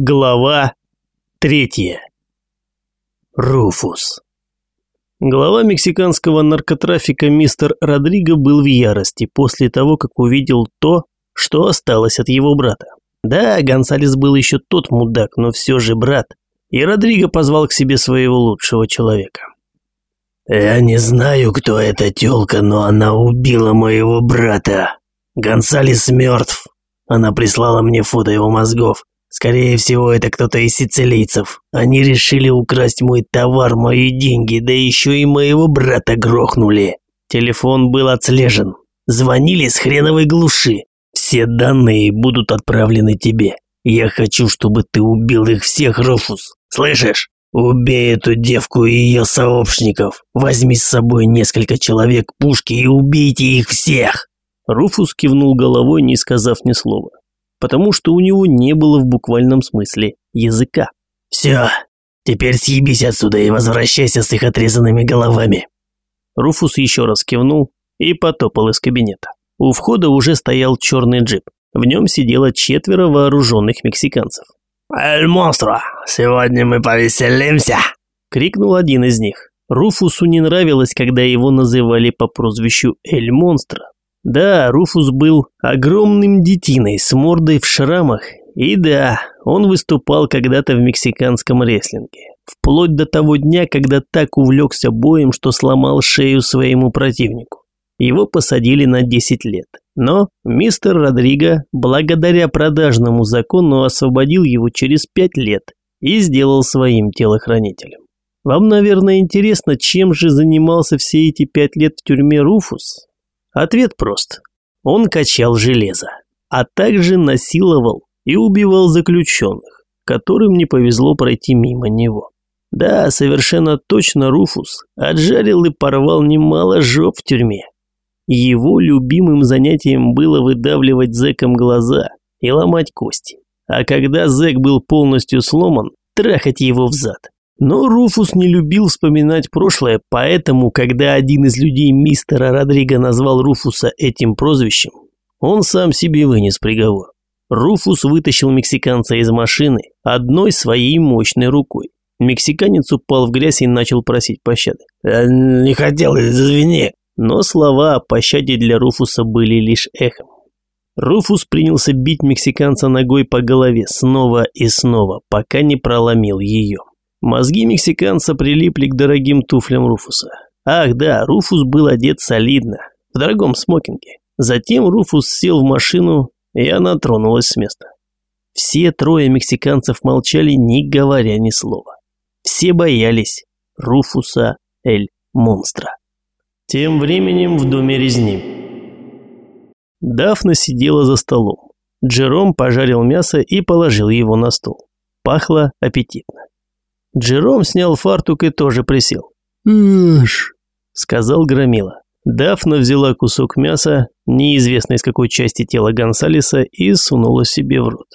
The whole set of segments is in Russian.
Глава третья. Руфус. Глава мексиканского наркотрафика мистер Родриго был в ярости после того, как увидел то, что осталось от его брата. Да, Гонсалес был еще тот мудак, но все же брат. И Родриго позвал к себе своего лучшего человека. «Я не знаю, кто эта тёлка, но она убила моего брата. Гонсалес мертв. Она прислала мне фото его мозгов. Скорее всего, это кто-то из сицилийцев. Они решили украсть мой товар, мои деньги, да еще и моего брата грохнули. Телефон был отслежен. Звонили с хреновой глуши. Все данные будут отправлены тебе. Я хочу, чтобы ты убил их всех, Руфус. Слышишь? Убей эту девку и ее сообщников. Возьми с собой несколько человек пушки и убейте их всех. Руфус кивнул головой, не сказав ни слова потому что у него не было в буквальном смысле языка. «Все, теперь съебись отсюда и возвращайся с их отрезанными головами». Руфус еще раз кивнул и потопал из кабинета. У входа уже стоял черный джип. В нем сидело четверо вооруженных мексиканцев. «Эль монстро, сегодня мы повеселимся!» – крикнул один из них. Руфусу не нравилось, когда его называли по прозвищу Эль Монстро, да, Руфус был огромным детиной с мордой в шрамах, и да, он выступал когда-то в мексиканском рестлинге. Вплоть до того дня, когда так увлекся боем, что сломал шею своему противнику. Его посадили на 10 лет. Но мистер Родриго, благодаря продажному закону, освободил его через 5 лет и сделал своим телохранителем. Вам, наверное, интересно, чем же занимался все эти пять лет в тюрьме Руфус? Ответ прост. Он качал железо, а также насиловал и убивал заключенных, которым не повезло пройти мимо него. Да, совершенно точно Руфус отжарил и порвал немало жоп в тюрьме. Его любимым занятием было выдавливать зэкам глаза и ломать кости. А когда зэк был полностью сломан, трахать его в зад. Но Руфус не любил вспоминать прошлое, поэтому, когда один из людей мистера Родриго назвал Руфуса этим прозвищем, он сам себе вынес приговор. Руфус вытащил мексиканца из машины одной своей мощной рукой. Мексиканец упал в грязь и начал просить пощады. «Я не хотел, извини». Но слова о пощаде для Руфуса были лишь эхом. Руфус принялся бить мексиканца ногой по голове снова и снова, пока не проломил ее. Мозги мексиканца прилипли к дорогим туфлям Руфуса. Ах да, Руфус был одет солидно, в дорогом смокинге. Затем Руфус сел в машину, и она тронулась с места. Все трое мексиканцев молчали, не говоря ни слова. Все боялись Руфуса Эль Монстра. Тем временем в доме резни. Дафна сидела за столом. Джером пожарил мясо и положил его на стол. Пахло аппетитно. Джером снял фартук и тоже присел. «Эш», — сказал Громила. Дафна взяла кусок мяса, неизвестно из какой части тела Гонсалеса, и сунула себе в рот.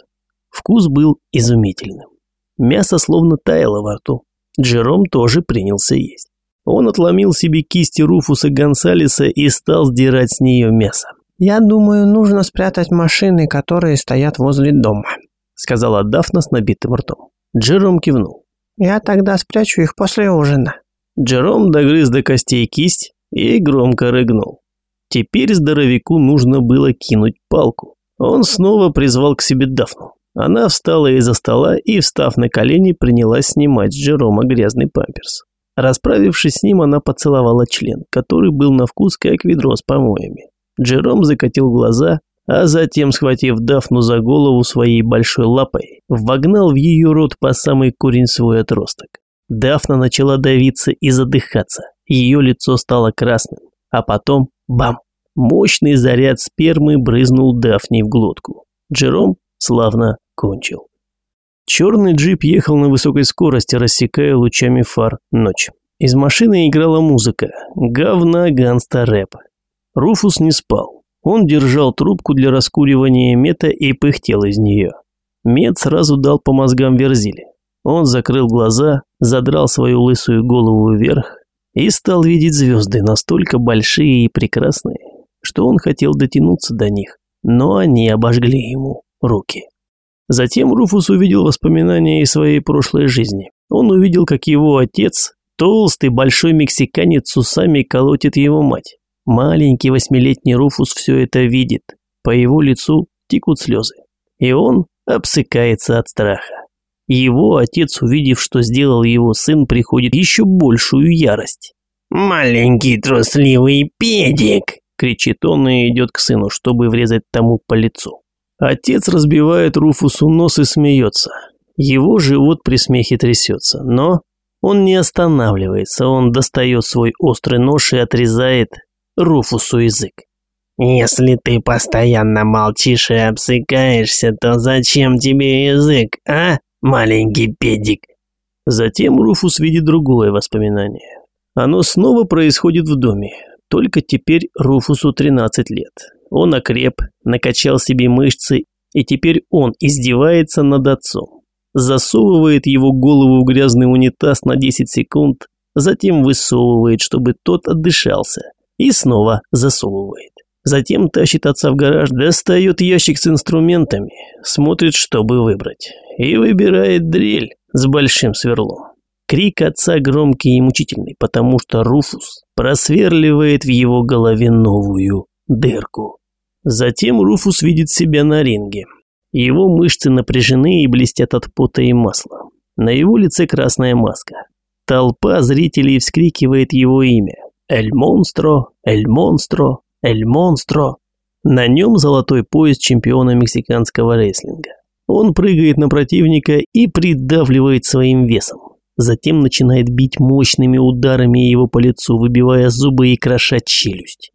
Вкус был изумительным. Мясо словно таяло во рту. Джером тоже принялся есть. Он отломил себе кисти Руфуса Гонсалеса и стал сдирать с нее мясо. «Я думаю, нужно спрятать машины, которые стоят возле дома», сказала Дафна с набитым ртом. Джером кивнул. Я тогда спрячу их после ужина». Джером догрыз до костей кисть и громко рыгнул. Теперь здоровяку нужно было кинуть палку. Он снова призвал к себе Дафну. Она встала из-за стола и, встав на колени, принялась снимать с Джерома грязный памперс. Расправившись с ним, она поцеловала член, который был на вкус как ведро с помоями. Джером закатил глаза а затем, схватив Дафну за голову своей большой лапой, вогнал в ее рот по самый корень свой отросток. Дафна начала давиться и задыхаться, ее лицо стало красным, а потом – бам! Мощный заряд спермы брызнул Дафне в глотку. Джером славно кончил. Черный джип ехал на высокой скорости, рассекая лучами фар ночь. Из машины играла музыка, говна ганста рэп. Руфус не спал. Он держал трубку для раскуривания мета и пыхтел из нее. Мед сразу дал по мозгам Верзили. Он закрыл глаза, задрал свою лысую голову вверх и стал видеть звезды настолько большие и прекрасные, что он хотел дотянуться до них, но они обожгли ему руки. Затем Руфус увидел воспоминания из своей прошлой жизни. Он увидел, как его отец, толстый большой мексиканец с усами, колотит его мать. Маленький восьмилетний Руфус все это видит. По его лицу текут слезы. И он обсыкается от страха. Его отец, увидев, что сделал его сын, приходит еще большую ярость. «Маленький трусливый педик!» – кричит он и идет к сыну, чтобы врезать тому по лицу. Отец разбивает Руфусу нос и смеется. Его живот при смехе трясется, но он не останавливается, он достает свой острый нож и отрезает Руфусу язык. «Если ты постоянно молчишь и обсыкаешься, то зачем тебе язык, а, маленький педик?» Затем Руфус видит другое воспоминание. Оно снова происходит в доме, только теперь Руфусу 13 лет. Он окреп, накачал себе мышцы, и теперь он издевается над отцом. Засовывает его голову в грязный унитаз на 10 секунд, затем высовывает, чтобы тот отдышался, и снова засовывает. Затем тащит отца в гараж, достает ящик с инструментами, смотрит, чтобы выбрать, и выбирает дрель с большим сверлом. Крик отца громкий и мучительный, потому что Руфус просверливает в его голове новую дырку. Затем Руфус видит себя на ринге. Его мышцы напряжены и блестят от пота и масла. На его лице красная маска. Толпа зрителей вскрикивает его имя. «Эль Монстро! Эль Монстро! Эль Монстро!» На нем золотой пояс чемпиона мексиканского рестлинга. Он прыгает на противника и придавливает своим весом. Затем начинает бить мощными ударами его по лицу, выбивая зубы и крошать челюсть.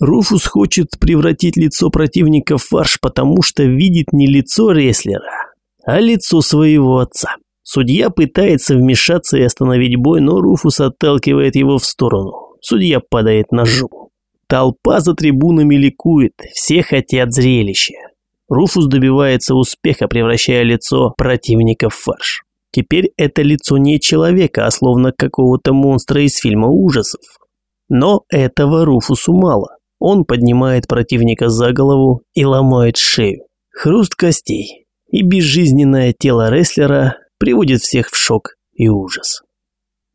Руфус хочет превратить лицо противника в фарш, потому что видит не лицо рестлера, а лицо своего отца. Судья пытается вмешаться и остановить бой, но Руфус отталкивает его в сторону. Судья падает на жопу. Толпа за трибунами ликует, все хотят зрелища. Руфус добивается успеха, превращая лицо противника в фарш. Теперь это лицо не человека, а словно какого-то монстра из фильма ужасов. Но этого Руфусу мало. Он поднимает противника за голову и ломает шею. Хруст костей и безжизненное тело рестлера приводит всех в шок и ужас.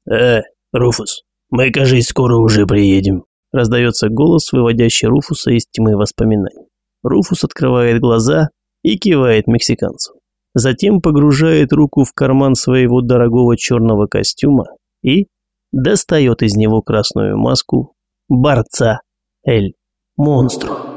«Э, Руфус, мы, кажется, скоро уже приедем», раздается голос, выводящий Руфуса из тьмы воспоминаний. Руфус открывает глаза и кивает мексиканцу. Затем погружает руку в карман своего дорогого черного костюма и достает из него красную маску борца Эль Монстро.